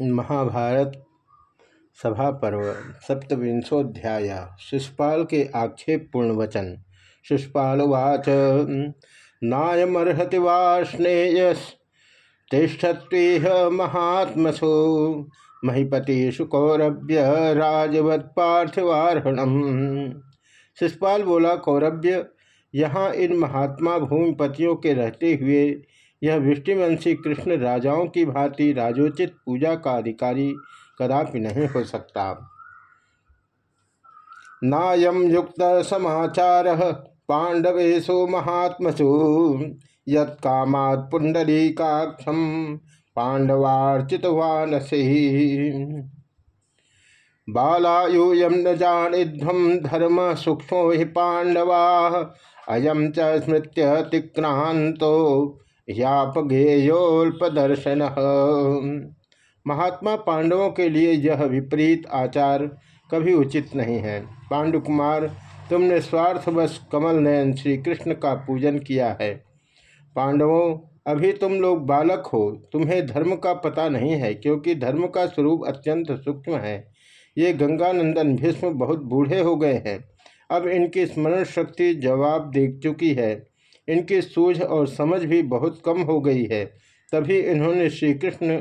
महाभारत सभा पर्व, सप्तविंशोध्याय शिषपाल के आक्षेप पूर्ण वचन शिषपालवाच नायमर्हति वा स्नेयस्तिष्ठत्वीह महात्मसो। महीपतिषु कौरभ्य राजवत पार्थिवार्हणम। शिषपाल बोला कौरभ्य यहाँ इन महात्मा भूमिपतियों के रहते हुए यह विष्टिवंशी कृष्ण राजाओं की भांति राजोचित पूजा का अधिकारी कदापि नहीं हो सकता। नायम युक्त समाचार पांडवेशु महात्मसु यत्कामात् पुंडरीकाक्षम पांडवार्चितवान बालायूयम न जानिध्वम धर्म सूक्ष्म पांडवा अयम च स्मृत्य तिक्रांतो यापगेयोल्पदर्शन। महात्मा पांडवों के लिए यह विपरीत आचार कभी उचित नहीं है। पांडुकुमार, तुमने स्वार्थवश कमल नयन श्री कृष्ण का पूजन किया है। पांडवों, अभी तुम लोग बालक हो। तुम्हें धर्म का पता नहीं है, क्योंकि धर्म का स्वरूप अत्यंत सूक्ष्म है। ये गंगानंदन भीष्म बहुत बूढ़े हो गए हैं। अब इनकी स्मरण शक्ति जवाब दे चुकी है। इनकी सूझ और समझ भी बहुत कम हो गई है। तभी इन्होंने श्री कृष्ण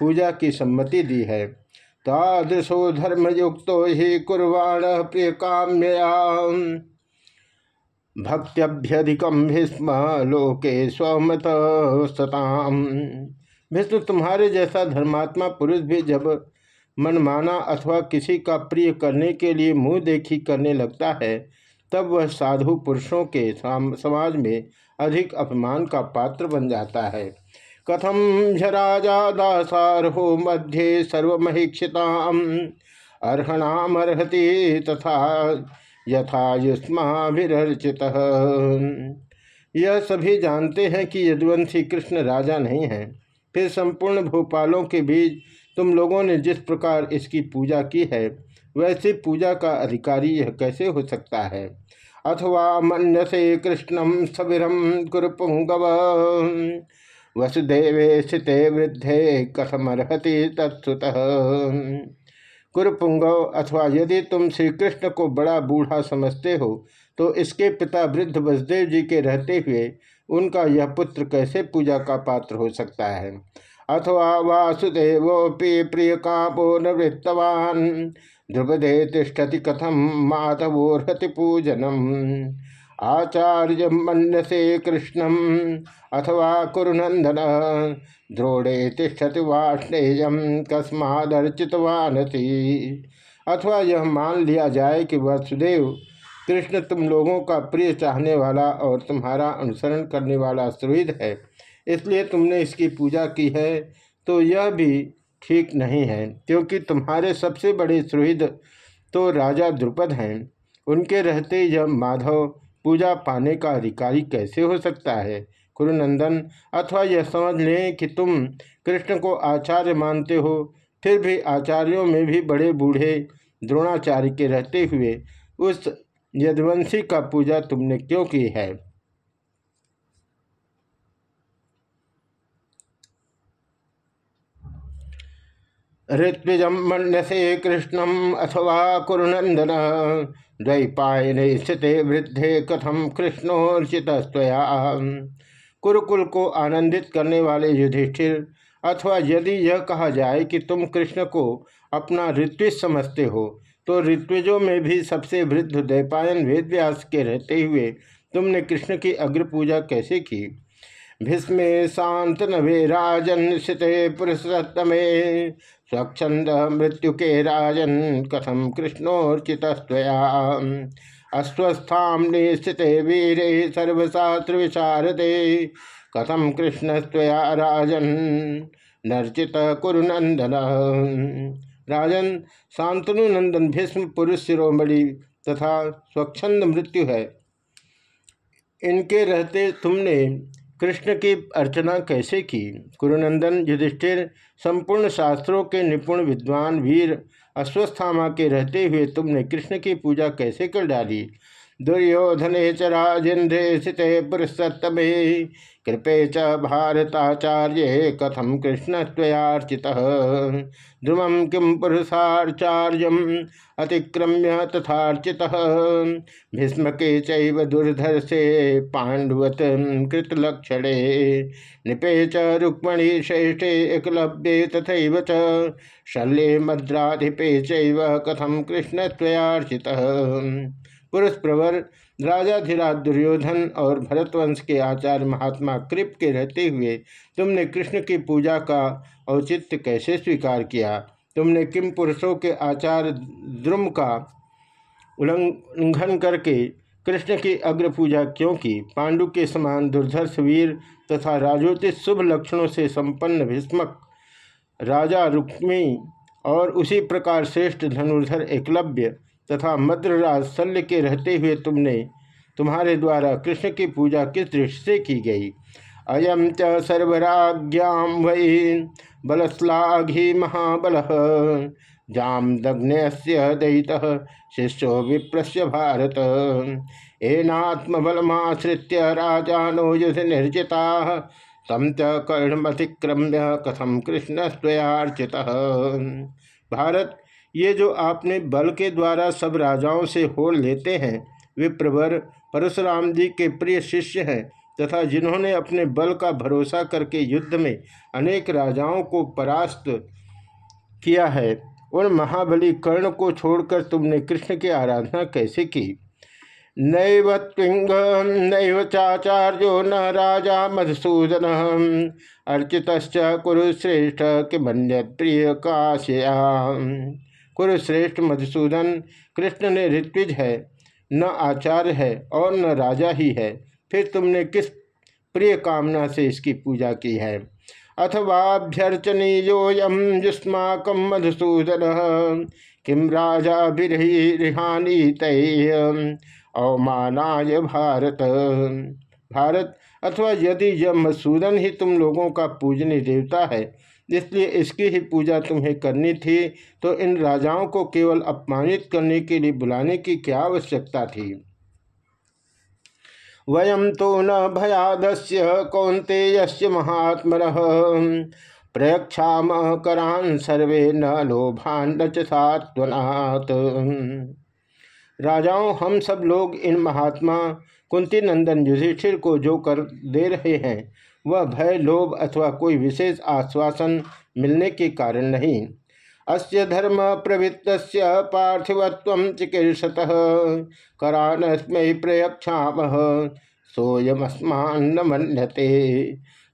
पूजा की सम्मति दी है। तादृशो धर्मयुक्त ही कुर्वाण प्रिय काम्यया भक्त्यभ्यधिकम भीष्म लोके स्वमत सताम। भीष्म, तुम्हारे जैसा धर्मात्मा पुरुष भी जब मनमाना अथवा किसी का प्रिय करने के लिए मुँह देखी करने लगता है तब वह साधु पुरुषों के समाज में अधिक अपमान का पात्र बन जाता है। कथम झराजा दासारहो मध्य सर्वमहीक्षिता अर्हणामर्हति तथा यथा युष्माभिर्चित यह सभी जानते हैं कि यदुवंशी कृष्ण राजा नहीं है। फिर संपूर्ण भोपालों के बीच तुम लोगों ने जिस प्रकार इसकी पूजा की है वैसे पूजा का अधिकारी यह कैसे हो सकता है? अथवा मनसे कृष्णम सविरम कुरुपुंगव। वसुदेवे स्थिते वृद्धे कथमर्हति तत्सुत। कुरुपुंगव, अथवा यदि तुम श्री कृष्ण को बड़ा बूढ़ा समझते हो तो इसके पिता वृद्ध वसुदेव जी के रहते हुए उनका यह पुत्र कैसे पूजा का पात्र हो सकता है? अथवा वासुदेवोपि प्रिय कापो नवृत्तवान ध्रुपदे तिष्ठति कथम माधवोर्हति पूजनम आचार्य मनसे कृष्णम, अथवा कुरुनंदन द्रोणे तिष्ठति वाष्णेयम कस्मादर्चितवानसी। अथवा यह मान लिया जाए कि वसुदेव, कृष्ण तुम लोगों का प्रिय चाहने वाला और तुम्हारा अनुसरण करने वाला सुहृद है, इसलिए तुमने इसकी पूजा की है तो यह भी ठीक नहीं है, क्योंकि तुम्हारे सबसे बड़े सुहृद तो राजा द्रुपद हैं। उनके रहते यह माधव पूजा पाने का अधिकारी कैसे हो सकता है? कुरुनंदन अथवा यह समझ लें कि तुम कृष्ण को आचार्य मानते हो, फिर भी आचार्यों में भी बड़े बूढ़े द्रोणाचार्य के रहते हुए उस यदवंशी का पूजा तुमने क्यों की है? ऋत्विजम मन्यसे कृष्णम अथवा कुरुनंदन द्वैपायन स्थित वृद्धे कथम कृष्णोर्चित कुरुकुल को आनंदित करने वाले युधिष्ठिर, अथवा यदि यह कहा जाए कि तुम कृष्ण को अपना ऋत्विज समझते हो तो ऋत्विजों में भी सबसे वृद्ध द्वैपायन वेदव्यास के रहते हुए तुमने कृष्ण की अग्र पूजा कैसे की? भीष्मे शांत नभे राजन शिते पुरुषोत्तमे स्वच्छंद मृत्यु के राजन कथम कृष्णोर्चित अस्वस्थाम निश्चित वीरे सर्वशास्त्र विशारदे कथम कृष्णस्तया राजन नर्चित कुरुनंदन राजन शांतनु नंदन भीष्म पुरुष शिरोमणि तथा स्वच्छंद मृत्यु है। इनके रहते तुमने कृष्ण की अर्चना कैसे की? गुरुनंदन युधिष्ठिर, संपूर्ण शास्त्रों के निपुण विद्वान वीर अश्वस्थामा के रहते हुए तुमने कृष्ण की पूजा कैसे कर डाली? दुर्योधने च राजेन्द्रे स्थिते पुरुषोत्तमे। कृपे च भारताचार्य कथम कृष्ण स्वयार्चित ध्रुवम किम पुरुषाचार्यम अतिक्रम्य तथार्चित? भीष्म के चैव दुर्धर से पांडवत कृतलक्षणे। निपे च रुक्मणी श्रेष्ठे एकलव्ये तथा च। शल्ये मद्राधिपे चैव कथम कृष्ण स्वयार्चित पुरुष प्रवर राजाधिराज दुर्योधन और भरतवंश के आचार्य महात्मा कृप के रहते हुए तुमने कृष्ण की पूजा का औचित्य कैसे स्वीकार किया? तुमने किम पुरुषों के आचार द्रुम का उल्लंघन करके कृष्ण की अग्र पूजा क्यों की? पांडु के समान दुर्धर्ष वीर तथा राजोचित शुभ लक्षणों से संपन्न भीष्मक राजा रुक्मी और उसी प्रकार श्रेष्ठ धनुर्धर एकलव्य तथा मद्रराज शल्य के रहते हुए तुमने तुम्हारे द्वारा कृष्ण की पूजा किस दृष्टि से की गई? अयम च सर्वराज्ञाम वही बलश्लाघी महाबल। जाम दग्नस्य दयित शिष्यो विप्रस्य भारत। एनात्मबलमाश्रित्य राजानो युध निर्जिता तम च कर्णमतिक्रम्य कथम कृष्ण स्वयार्चित भारत ये जो आपने बल के द्वारा सब राजाओं से होड़ लेते हैं, वे प्रवर परशुराम जी के प्रिय शिष्य हैं तथा जिन्होंने अपने बल का भरोसा करके युद्ध में अनेक राजाओं को परास्त किया है, उन महाबली कर्ण को छोड़कर तुमने कृष्ण की आराधना कैसे की? नैव त्विंग, नैव चाचार्यो न राजा मधुसूदन अर्चित कुरुश्रेष्ठ किमन्य प्रिय काशया कुरुश्रेष्ठ मधुसूदन, कृष्ण ने ऋत्विज है, न आचार्य है और न राजा ही है। फिर तुमने किस प्रिय कामना से इसकी पूजा की है? अथवाभ्यर्चनीयोयम युष्माक मधुसूदन किम राजा रिहानी तय अवमानाय भारत। भारत अथवा यदि यह मधुसूदन ही तुम लोगों का पूजनीय देवता है इसलिए इसकी ही पूजा तुम्हें करनी थी तो इन राजाओं को केवल अपमानित करने के लिए बुलाने की क्या आवश्यकता थी? वयम तो न भयादस्य कौंते यस्य महात्म प्रयक्षाम करान सर्वे न लोभान सात्वनात् राजाओं, हम सब लोग इन महात्मा कुंती नंदन युधिष्ठिर को जो कर दे रहे हैं वह भय, लोभ अथवा कोई विशेष आश्वासन मिलने के कारण नहीं। अस्य धर्म प्रवृत्त पार्थिवत्व चिकीर्षत, करानस्म प्रयक्षाम सोयमस्मान मनते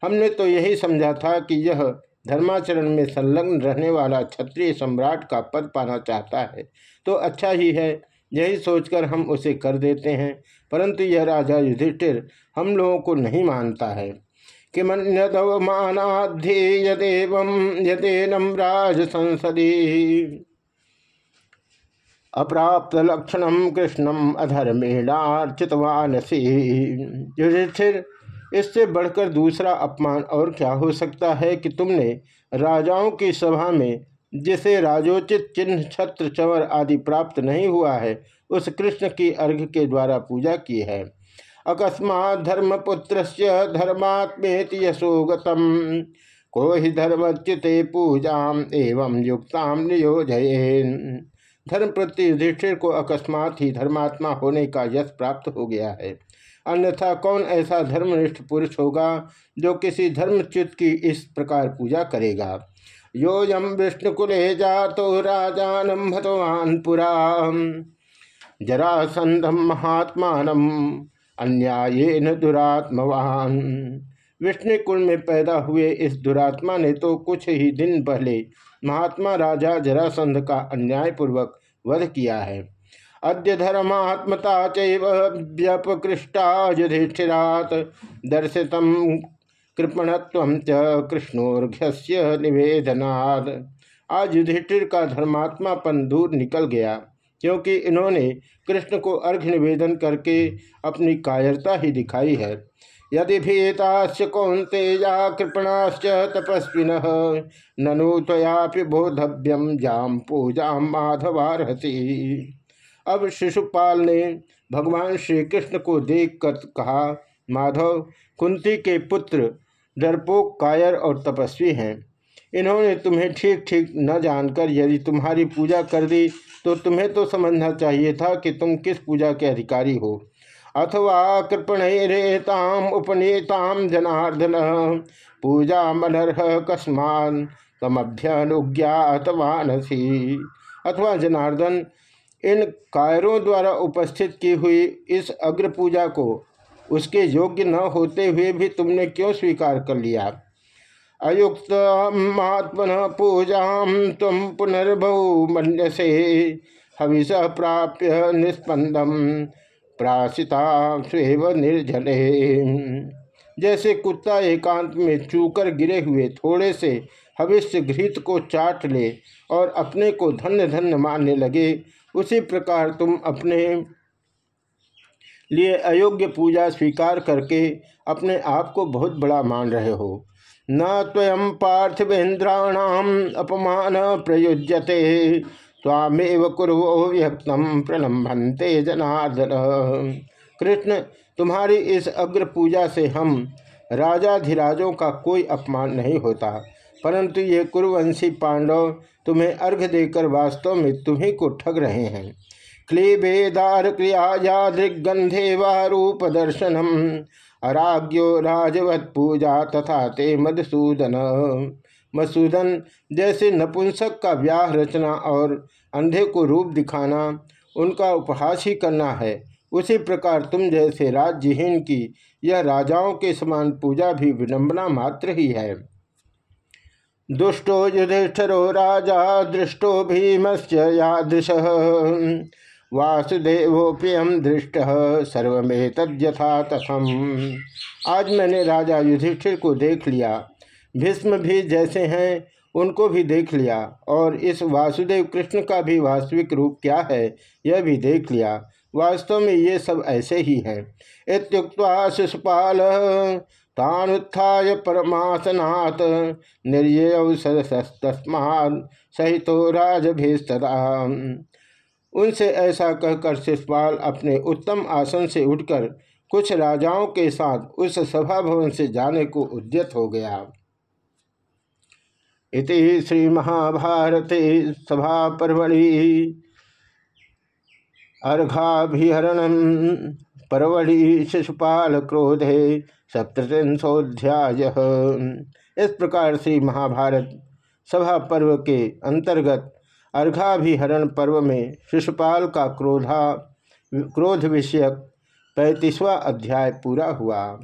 हमने तो यही समझा था कि यह धर्माचरण में संलग्न रहने वाला क्षत्रिय सम्राट का पद पाना चाहता है। तो अच्छा ही है, यही सोचकर हम उसे कर देते हैं, परंतु यह राजा युधिष्ठिर हम लोगों को नहीं मानता है। किमन्यदवमानाध्येयदेव यदेनम राज संसदी अप्राप्त लक्षण कृष्णम अधर्मेणार्चितवानसी। युधिष्ठिर, इससे बढ़कर दूसरा अपमान और क्या हो सकता है कि तुमने राजाओं की सभा में, जिसे राजोचित चिन्ह, छत्र, चवर आदि प्राप्त नहीं हुआ है, उस कृष्ण की अर्घ के द्वारा पूजा की है? अकस्मात धर्मपुत्र से धर्मात्मेति यशोगतम। को ही धर्मच्युते पूजा एवं युक्ताम धर्म प्रति युधिष्ठिर को अकस्मात ही धर्मात्मा होने का यश प्राप्त हो गया है। अन्यथा कौन ऐसा धर्मनिष्ठ पुरुष होगा जो किसी धर्मच्युत की इस प्रकार पूजा करेगा? योयम विष्णुकुले जातो राजानम भगवान पुरा जरासंधम महात्मान अन्यायेन दुरात्मवान। विष्णु कुल में पैदा हुए इस दुरात्मा ने तो कुछ ही दिन पहले महात्मा राजा जरासंध का अन्यायपूर्वक वध किया है। अद्य धर्मात्मता चपकृष्टा युधिष्ठिरात। दर्शित कृपणत्व च कृष्णोर्घ्य निवेदनाद आज युधिष्ठिर का धर्मात्मापन दूर निकल गया। क्योंकि इन्होंने कृष्ण को अर्घ निवेदन करके अपनी कायरता ही दिखाई है। यदि भीता भीताश्च कौंतेया कृपणाश्च तपस्विन, ननु तयापि बोधव्यम जाम पूजा माधवारहसी। अब शिशुपाल ने भगवान श्री कृष्ण को देख कर कहा, माधव, कुंती के पुत्र डरपोक कायर और तपस्वी हैं। इन्होंने तुम्हें ठीक ठीक न जानकर यदि तुम्हारी पूजा कर दी तो तुम्हें तो समझना चाहिए था कि तुम किस पूजा के अधिकारी हो। अथवा कृपणरेताम उपनेताम जनार्दन, पूजा मनर्ह कस्मान तमभ्यनुज्ञातवानसी अथवा जनार्दन, इन कायरों द्वारा उपस्थित की हुई इस अग्र पूजा को, उसके योग्य न होते हुए भी तुमने क्यों स्वीकार कर लिया? अयुक्त महात्मन पूजा तम पुनर्भु मनसे हविष प्राप्य निस्पंदम प्राशिता स्वेव निर्जले। जैसे कुत्ता एकांत में चूकर गिरे हुए थोड़े से हविष्य घृत को चाट ले और अपने को धन्य धन्य मानने लगे, उसी प्रकार तुम अपने लिए अयोग्य पूजा स्वीकार करके अपने आप को बहुत बड़ा मान रहे हो। न त्वयं पार्थिवेन्द्राणाम अपमान प्रयुज्यते। स्वामेव कुरो व्यक्तम प्रणम्भंते जनार्दन। कृष्ण, तुम्हारी इस अग्र पूजा से हम राजाधिराजों का कोई अपमान नहीं होता, परंतु ये कुरुवंशी पांडव तुम्हें अर्घ देकर वास्तव में तुम्ही को ठग रहे हैं। क्लीबेदार क्रियाया दृग्गंधे रूप दर्शनम। अराग्यो राजवत पूजा तथा ते मधुसूदन। मधुसूदन जैसे नपुंसक का व्याह रचना और अंधे को रूप दिखाना उनका उपहास ही करना है। उसी प्रकार तुम जैसे राज्यहीन की यह राजाओं के समान पूजा भी विडम्बना मात्र ही है। दुष्टो युधिष्ठरो राजा, दृष्टो भीमस्य यादृश। वासुदेवोप्यम दृष्ट सर्वे तद्यथा तथम। आज मैंने राजा युधिष्ठिर को देख लिया। भीष्म भी जैसे हैं, उनको भी देख लिया। और इस वासुदेव कृष्ण का भी वास्तविक रूप क्या है, यह भी देख लिया। वास्तव में ये सब ऐसे ही हैं। इतुक्ता शिशुपाल, तानुत्थाय परमासनात् निर्यस्तस्मात् सहितो राजभीस्तदा उनसे ऐसा कहकर शिषपाल अपने उत्तम आसन से उठकर कुछ राजाओं के साथ उस सभा भवन से जाने को उद्यत हो गया। इति श्री महाभारते सभा परवड़ी अर्घाभिहरण परवड़ी शिशुपाल क्रोधे सप्तशोध्याय इस प्रकार से महाभारत सभा पर्व के अंतर्गत अर्घाभिहरण पर्व में शिशुपाल का क्रोधा क्रोध विषयक पैंतीसवा अध्याय पूरा हुआ।